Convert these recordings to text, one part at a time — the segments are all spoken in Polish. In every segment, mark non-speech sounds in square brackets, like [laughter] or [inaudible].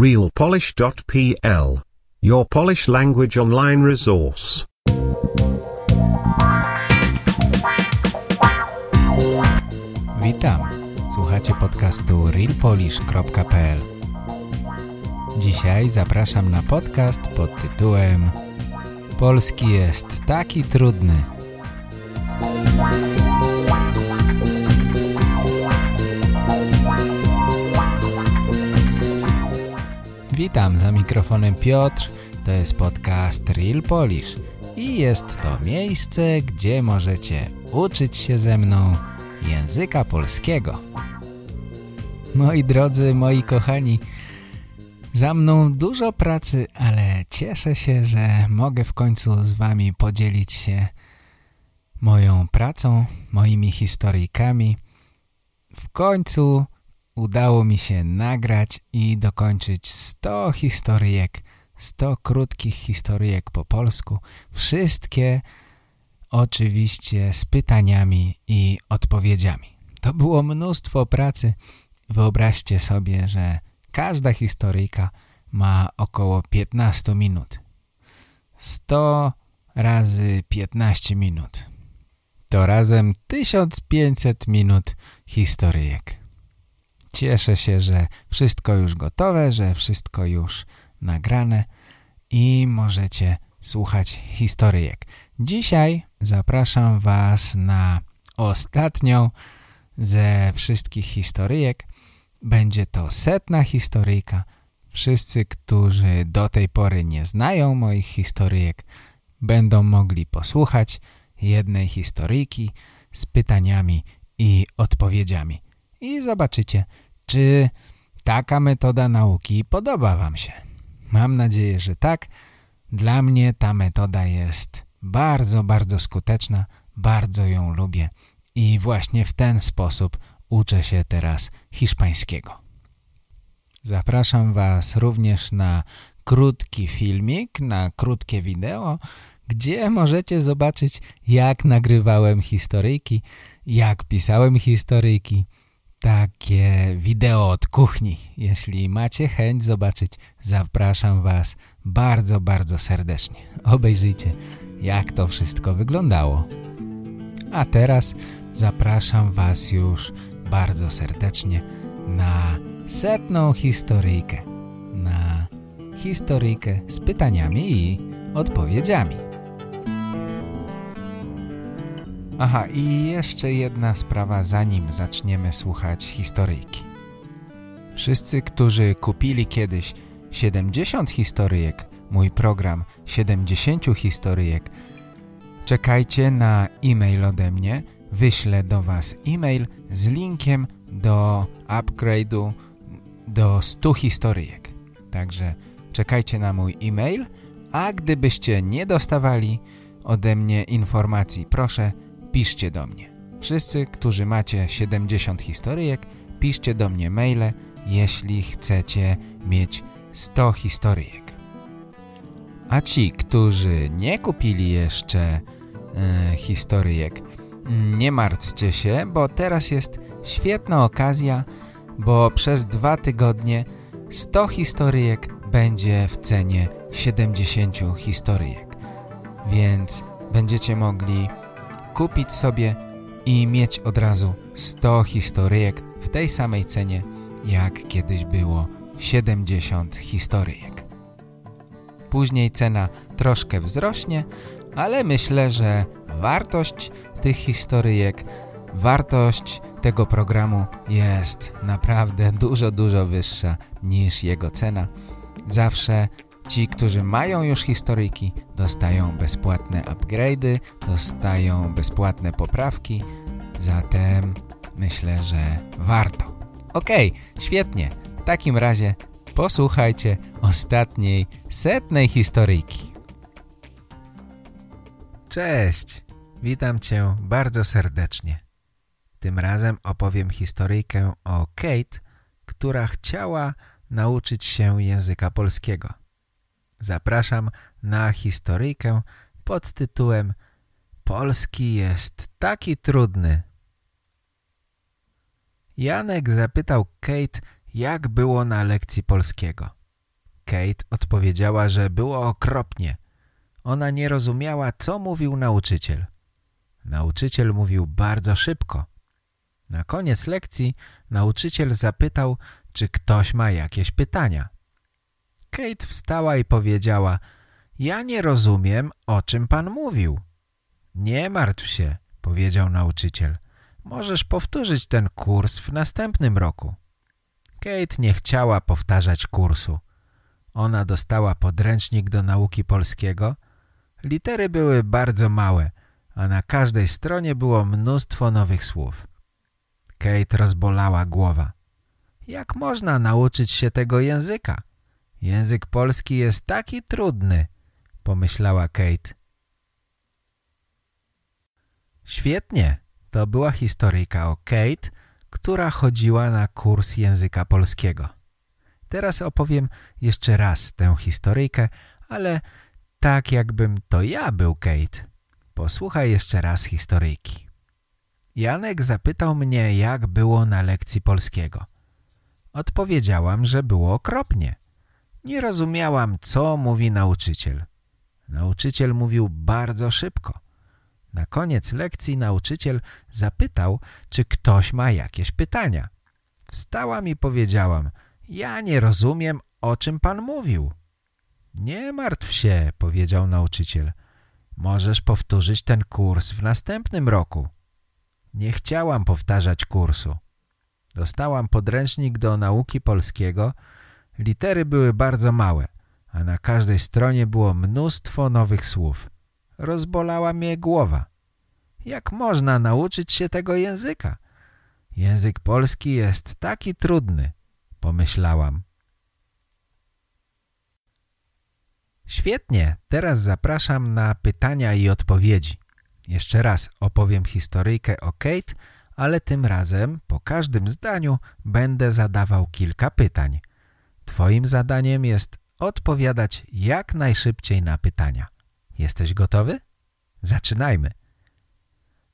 realpolish.pl. Your Polish language online resource. Witam. Słuchacie podcastu realpolish.pl. Dzisiaj zapraszam na podcast pod tytułem Polski jest taki trudny. Witam, za mikrofonem Piotr, to jest podcast Real Polish i jest to miejsce, gdzie możecie uczyć się ze mną języka polskiego. Moi drodzy, moi kochani, za mną dużo pracy, ale cieszę się, że mogę w końcu z wami podzielić się moją pracą, moimi historyjkami. W końcu udało mi się nagrać i dokończyć 100 historyjek, 100 krótkich historyjek po polsku. Wszystkie oczywiście z pytaniami i odpowiedziami. To było mnóstwo pracy. Wyobraźcie sobie, że każda historyjka ma około 15 minut. 100 razy 15 minut. To razem 1500 minut historyjek. Cieszę się, że wszystko już gotowe, że wszystko już nagrane i możecie słuchać historyjek. Dzisiaj zapraszam Was na ostatnią ze wszystkich historyjek. Będzie to setna historyjka. Wszyscy, którzy do tej pory nie znają moich historyjek, będą mogli posłuchać jednej historyjki z pytaniami i odpowiedziami. I zobaczycie, czy taka metoda nauki podoba Wam się. Mam nadzieję, że tak. Dla mnie ta metoda jest bardzo, bardzo skuteczna. Bardzo ją lubię. I właśnie w ten sposób uczę się teraz hiszpańskiego. Zapraszam Was również na krótki filmik, na krótkie wideo, gdzie możecie zobaczyć jak nagrywałem historyjki, jak pisałem historyjki, takie wideo od kuchni. Jeśli macie chęć zobaczyć, zapraszam Was bardzo, bardzo serdecznie. Obejrzyjcie, jak to wszystko wyglądało. A teraz zapraszam Was już bardzo serdecznie na setną historyjkę. Na historyjkę z pytaniami i odpowiedziami. Aha, i jeszcze jedna sprawa, zanim zaczniemy słuchać historyjki. Wszyscy, którzy kupili kiedyś 70 historyjek, mój program 70 historyjek, czekajcie na e-mail ode mnie. Wyślę do Was e-mail z linkiem do upgrade'u do 100 historyjek. Także czekajcie na mój e-mail, a gdybyście nie dostawali ode mnie informacji, proszę piszcie do mnie. Wszyscy, którzy macie 70 historyjek, piszcie do mnie maile, jeśli chcecie mieć 100 historyjek. A ci, którzy nie kupili jeszcze e, historyjek, nie martwcie się, bo teraz jest świetna okazja, bo przez dwa tygodnie 100 historyjek będzie w cenie 70 historyjek. Więc będziecie mogli kupić sobie i mieć od razu 100 historyjek w tej samej cenie, jak kiedyś było 70 historyjek. Później cena troszkę wzrośnie, ale myślę, że wartość tych historyjek, wartość tego programu jest naprawdę [laughs] dużo, dużo wyższa niż jego cena. Zawsze Ci, którzy mają już historyjki, dostają bezpłatne upgrade'y, dostają bezpłatne poprawki, zatem myślę, że warto. Okej, okay, świetnie. W takim razie posłuchajcie ostatniej, setnej historyjki. Cześć, witam Cię bardzo serdecznie. Tym razem opowiem historyjkę o Kate, która chciała nauczyć się języka polskiego zapraszam na historyjkę pod tytułem Polski jest taki trudny. Janek zapytał Kate, jak było na lekcji polskiego. Kate odpowiedziała, że było okropnie. Ona nie rozumiała, co mówił nauczyciel. Nauczyciel mówił bardzo szybko. Na koniec lekcji nauczyciel zapytał, czy ktoś ma jakieś pytania. Kate wstała i powiedziała, ja nie rozumiem, o czym pan mówił. Nie martw się, powiedział nauczyciel. Możesz powtórzyć ten kurs w następnym roku. Kate nie chciała powtarzać kursu. Ona dostała podręcznik do nauki polskiego. Litery były bardzo małe, a na każdej stronie było mnóstwo nowych słów. Kate rozbolała głowa. Jak można nauczyć się tego języka? Język polski jest taki trudny, pomyślała Kate. Świetnie, to była historyjka o Kate, która chodziła na kurs języka polskiego. Teraz opowiem jeszcze raz tę historyjkę, ale tak jakbym to ja był Kate. Posłuchaj jeszcze raz historyjki. Janek zapytał mnie, jak było na lekcji polskiego. Odpowiedziałam, że było okropnie. Nie rozumiałam, co mówi nauczyciel. Nauczyciel mówił bardzo szybko. Na koniec lekcji nauczyciel zapytał, czy ktoś ma jakieś pytania. Wstałam i powiedziałam, ja nie rozumiem, o czym pan mówił. Nie martw się, powiedział nauczyciel. Możesz powtórzyć ten kurs w następnym roku. Nie chciałam powtarzać kursu. Dostałam podręcznik do nauki polskiego. Litery były bardzo małe, a na każdej stronie było mnóstwo nowych słów. Rozbolała mnie głowa. Jak można nauczyć się tego języka? Język polski jest taki trudny, pomyślałam. Świetnie, teraz zapraszam na pytania i odpowiedzi. Jeszcze raz opowiem historyjkę o Kate, ale tym razem po każdym zdaniu będę zadawał kilka pytań. Twoim zadaniem jest odpowiadać jak najszybciej na pytania. Jesteś gotowy? Zaczynajmy.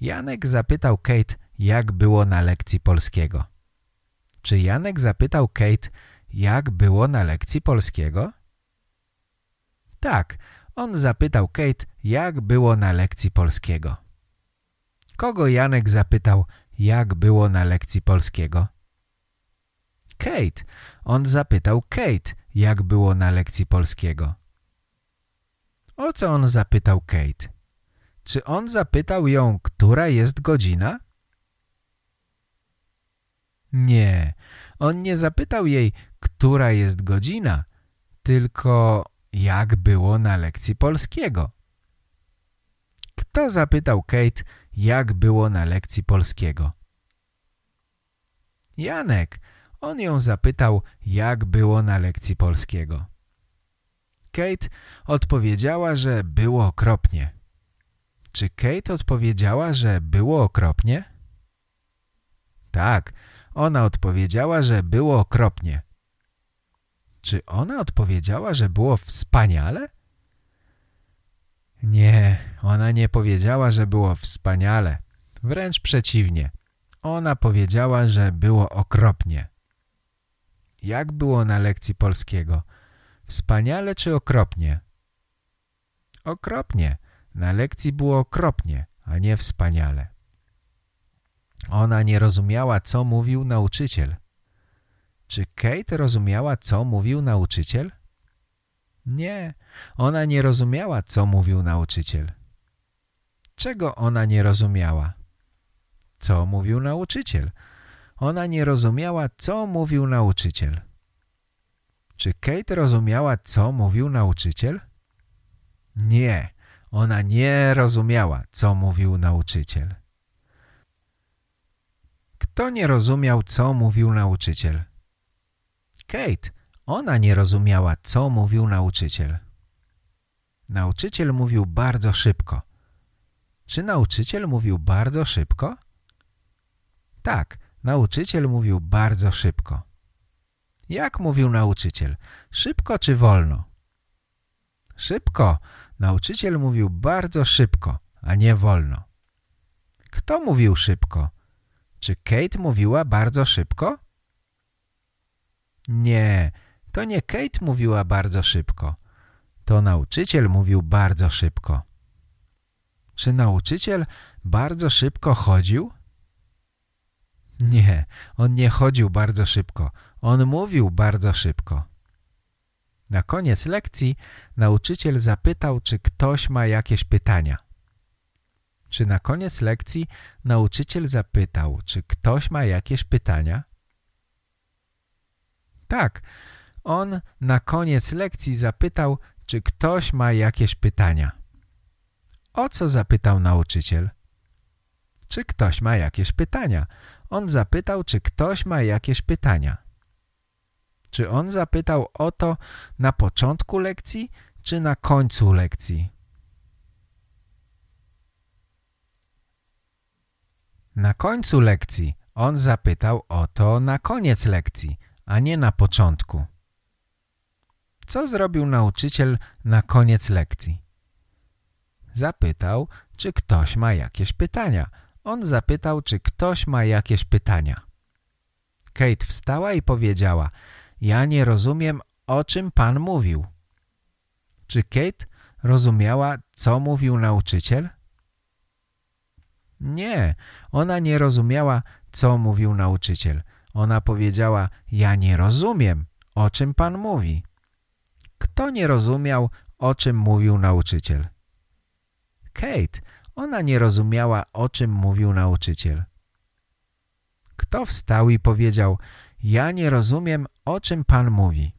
Janek zapytał Kate, jak było na lekcji polskiego. Czy Janek zapytał Kate, jak było na lekcji polskiego? Tak, on zapytał Kate, jak było na lekcji polskiego. Kogo Janek zapytał, jak było na lekcji polskiego? Kate. On zapytał Kate, jak było na lekcji polskiego. O co on zapytał Kate? Czy on zapytał ją, która jest godzina? Nie, on nie zapytał jej, która jest godzina, tylko jak było na lekcji polskiego. Kto zapytał Kate, jak było na lekcji polskiego? Janek. On ją zapytał, jak było na lekcji polskiego. Kate odpowiedziała, że było okropnie. Czy Kate odpowiedziała, że było okropnie? Tak, ona odpowiedziała, że było okropnie. Czy ona odpowiedziała, że było wspaniale? Nie, ona nie powiedziała, że było wspaniale. Wręcz przeciwnie. Ona powiedziała, że było okropnie. Jak było na lekcji polskiego? Wspaniale czy okropnie? Okropnie. Na lekcji było okropnie, a nie wspaniale. Ona nie rozumiała, co mówił nauczyciel. Czy Kate rozumiała, co mówił nauczyciel? Nie, ona nie rozumiała, co mówił nauczyciel. Czego ona nie rozumiała? Co mówił nauczyciel? Ona nie rozumiała, co mówił nauczyciel. Czy Kate rozumiała, co mówił nauczyciel? Nie, ona nie rozumiała, co mówił nauczyciel. Kto nie rozumiał, co mówił nauczyciel? Kate, ona nie rozumiała, co mówił nauczyciel. Nauczyciel mówił bardzo szybko. Czy nauczyciel mówił bardzo szybko? Tak, nauczyciel mówił bardzo szybko. Jak mówił nauczyciel? Szybko czy wolno? Szybko. Nauczyciel mówił bardzo szybko, a nie wolno. Kto mówił szybko? Czy Kate mówiła bardzo szybko? Nie, To nie Kate mówiła bardzo szybko. To nauczyciel mówił bardzo szybko. Czy nauczyciel bardzo szybko chodził? Nie, on nie chodził bardzo szybko. On mówił bardzo szybko. Na koniec lekcji nauczyciel zapytał, czy ktoś ma jakieś pytania. Czy na koniec lekcji nauczyciel zapytał, czy ktoś ma jakieś pytania? Tak, on na koniec lekcji zapytał, czy ktoś ma jakieś pytania. O co zapytał nauczyciel? Czy ktoś ma jakieś pytania? On zapytał, czy ktoś ma jakieś pytania. Czy on zapytał o to na początku lekcji, czy na końcu lekcji? Na końcu lekcji on zapytał o to na koniec lekcji, a nie na początku. Co zrobił nauczyciel na koniec lekcji? Zapytał, czy ktoś ma jakieś pytania. On zapytał, czy ktoś ma jakieś pytania. Kate wstała i powiedziała, ja nie rozumiem, o czym pan mówił. Czy Kate rozumiała, co mówił nauczyciel? Nie, ona nie rozumiała, co mówił nauczyciel. Ona powiedziała, ja nie rozumiem, o czym pan mówi. Kto nie rozumiał, o czym mówił nauczyciel? Kate, ona nie rozumiała, o czym mówił nauczyciel. Kto wstał i powiedział, ja nie rozumiem, o czym pan mówi?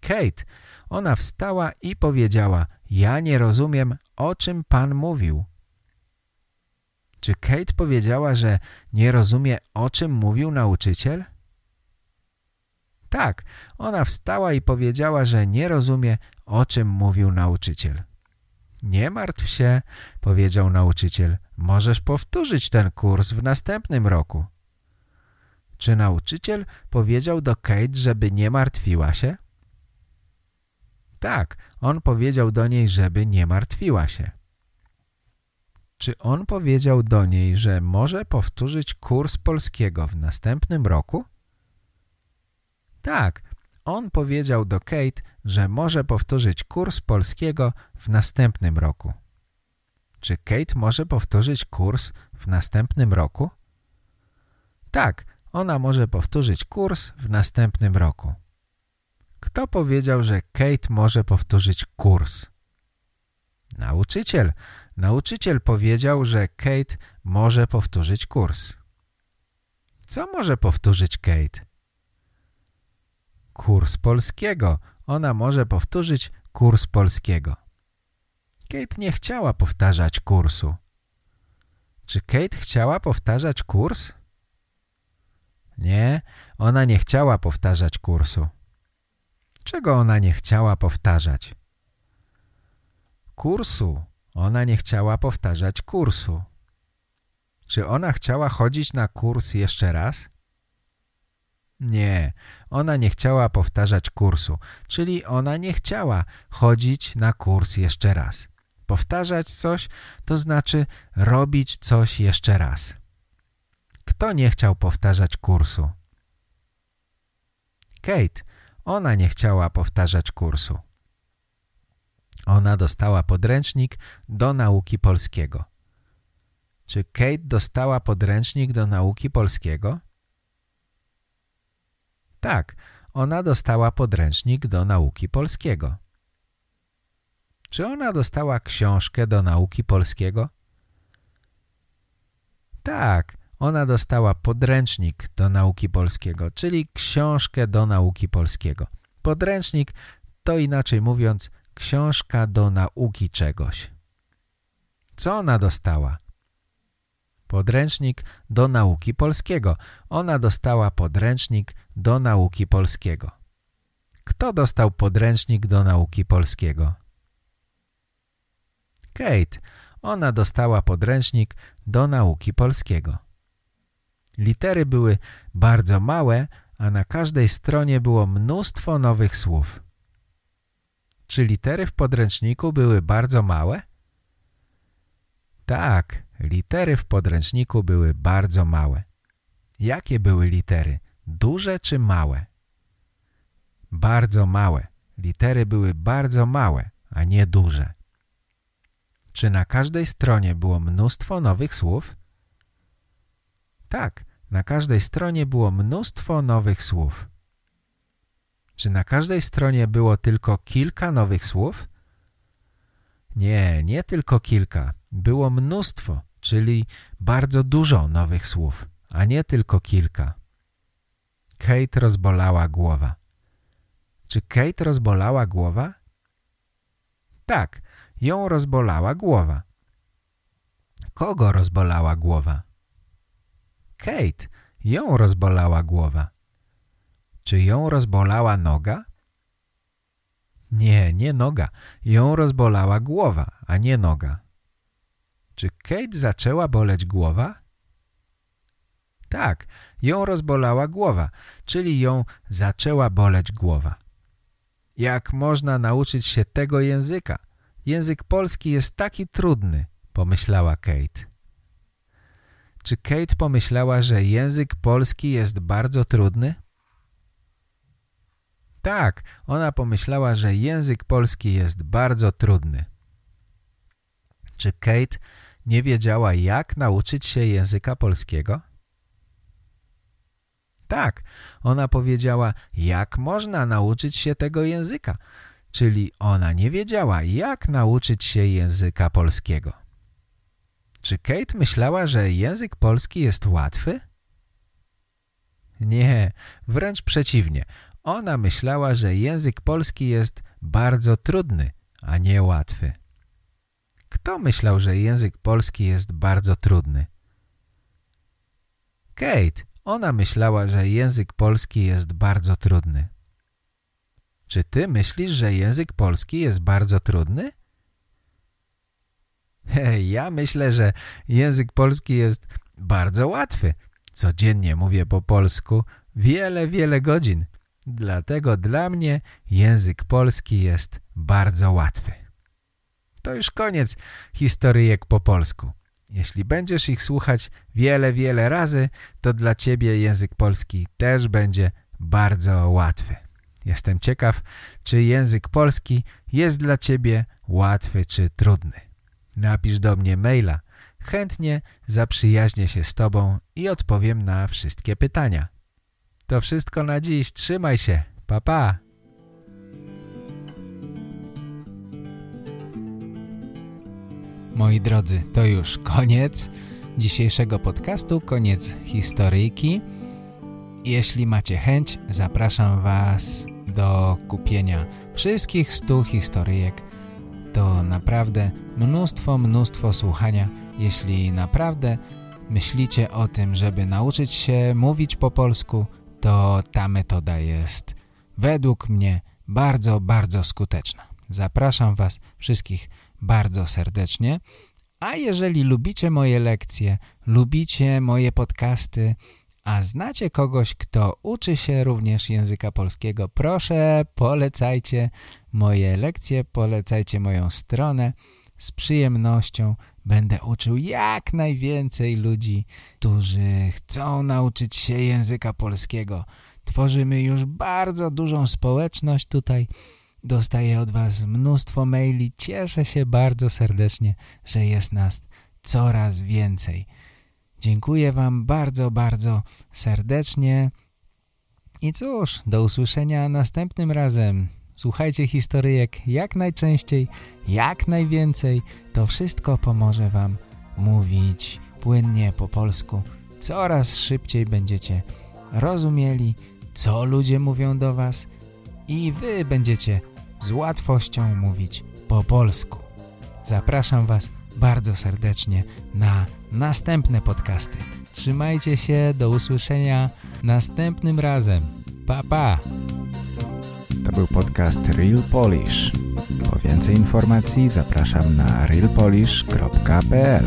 Kate, ona wstała i powiedziała, ja nie rozumiem, o czym pan mówił. Czy Kate powiedziała, że nie rozumie, o czym mówił nauczyciel? Tak, ona wstała i powiedziała, że nie rozumie, o czym mówił nauczyciel. Nie martw się, powiedział nauczyciel. Możesz powtórzyć ten kurs w następnym roku. Czy nauczyciel powiedział do Kate, żeby nie martwiła się? Tak, on powiedział do niej, żeby nie martwiła się. Czy on powiedział do niej, że może powtórzyć kurs polskiego w następnym roku? Tak, on powiedział do Kate, że może powtórzyć kurs polskiego w następnym roku. Czy Kate może powtórzyć kurs w następnym roku? Tak, ona może powtórzyć kurs w następnym roku. Kto powiedział, że Kate może powtórzyć kurs? Nauczyciel. Nauczyciel powiedział, że Kate może powtórzyć kurs. Co może powtórzyć Kate? Kurs polskiego. Ona może powtórzyć kurs polskiego. Kate nie chciała powtarzać kursu. Czy Kate chciała powtarzać kurs? Nie, ona nie chciała powtarzać kursu. Czego ona nie chciała powtarzać? Kursu. Ona nie chciała powtarzać kursu. Czy ona chciała chodzić na kurs jeszcze raz? Nie, ona nie chciała powtarzać kursu, czyli ona nie chciała chodzić na kurs jeszcze raz. Powtarzać coś to znaczy robić coś jeszcze raz. Kto nie chciał powtarzać kursu? Kate. Ona nie chciała powtarzać kursu. Ona dostała podręcznik do nauki polskiego. Czy Kate dostała podręcznik do nauki polskiego? Tak, ona dostała podręcznik do nauki polskiego. Czy ona dostała książkę do nauki polskiego? Tak, ona dostała podręcznik do nauki polskiego, czyli książkę do nauki polskiego. Podręcznik to inaczej mówiąc książka do nauki czegoś. Co ona dostała? Podręcznik do nauki polskiego. Ona dostała podręcznik do nauki polskiego. Kto dostał podręcznik do nauki polskiego? Kate. Ona dostała podręcznik do nauki polskiego. Litery były bardzo małe, a na każdej stronie było mnóstwo nowych słów. Czy litery w podręczniku były bardzo małe? Tak, litery w podręczniku były bardzo małe. Jakie były litery? Duże czy małe? bardzo małe. Litery były bardzo małe, a nie duże. Czy na każdej stronie było mnóstwo nowych słów? Tak, na każdej stronie było mnóstwo nowych słów. Czy na każdej stronie było tylko kilka nowych słów? Nie, nie tylko kilka. Było mnóstwo, czyli bardzo dużo nowych słów, a nie tylko kilka. Kate rozbolała głowa. Czy Kate rozbolała głowa? Tak, ją rozbolała głowa. Kogo rozbolała głowa? Kate, ją rozbolała głowa. Czy ją rozbolała noga? Nie, nie noga. Ją rozbolała głowa, a nie noga. Czy Kate zaczęła boleć głowa? Tak, ją rozbolała głowa, czyli ją zaczęła boleć głowa. Jak można nauczyć się tego języka? Język polski jest taki trudny, pomyślała Kate. Czy Kate pomyślała, że język polski jest bardzo trudny? Tak, ona pomyślała, że język polski jest bardzo trudny. Czy Kate nie wiedziała, jak nauczyć się języka polskiego? Tak, ona powiedziała, jak można nauczyć się tego języka, czyli ona nie wiedziała, jak nauczyć się języka polskiego. Czy Kate myślała, że język polski jest łatwy? Nie, wręcz przeciwnie. Ona myślała, że język polski jest bardzo trudny, a nie łatwy. Kto myślał, że język polski jest bardzo trudny? Kate. Ona myślała, że język polski jest bardzo trudny. Czy ty myślisz, że język polski jest bardzo trudny? Hej, ja myślę, że język polski jest bardzo łatwy. Codziennie mówię po polsku wiele, wiele godzin. Dlatego dla mnie język polski jest bardzo łatwy. To już koniec historyjek po polsku. Jeśli będziesz ich słuchać wiele, wiele razy, to dla ciebie język polski też będzie bardzo łatwy. Jestem ciekaw, czy język polski jest dla ciebie łatwy czy trudny. Napisz do mnie maila. Chętnie zaprzyjaźnię się z tobą i odpowiem na wszystkie pytania. To wszystko na dziś. Trzymaj się. Pa, pa. Moi drodzy, to już koniec dzisiejszego podcastu, koniec historyjki. Jeśli macie chęć, zapraszam Was do kupienia wszystkich 100 historyjek. To naprawdę mnóstwo, mnóstwo słuchania. Jeśli naprawdę myślicie o tym, żeby nauczyć się mówić po polsku, to ta metoda jest według mnie bardzo, bardzo skuteczna. Zapraszam Was wszystkich bardzo serdecznie. A jeżeli lubicie moje lekcje, lubicie moje podcasty, a znacie kogoś, kto uczy się również języka polskiego, proszę polecajcie moje lekcje, polecajcie moją stronę. Z przyjemnością będę uczył jak najwięcej ludzi, którzy chcą nauczyć się języka polskiego. Tworzymy już bardzo dużą społeczność tutaj. Dostaję od Was mnóstwo maili. Cieszę się bardzo serdecznie, że jest nas coraz więcej. Dziękuję Wam bardzo, bardzo serdecznie. I cóż, do usłyszenia następnym razem. Słuchajcie historyjek jak najczęściej, jak najwięcej. To wszystko pomoże Wam mówić płynnie po polsku. Coraz szybciej będziecie rozumieli, co ludzie mówią do Was i Wy będziecie z łatwością mówić po polsku. Zapraszam Was bardzo serdecznie na następne podcasty. Trzymajcie się, do usłyszenia następnym razem. Pa, pa! To był podcast Real Polish. Po więcej informacji zapraszam na realpolish.pl